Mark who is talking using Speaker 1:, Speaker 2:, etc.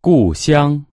Speaker 1: 故乡。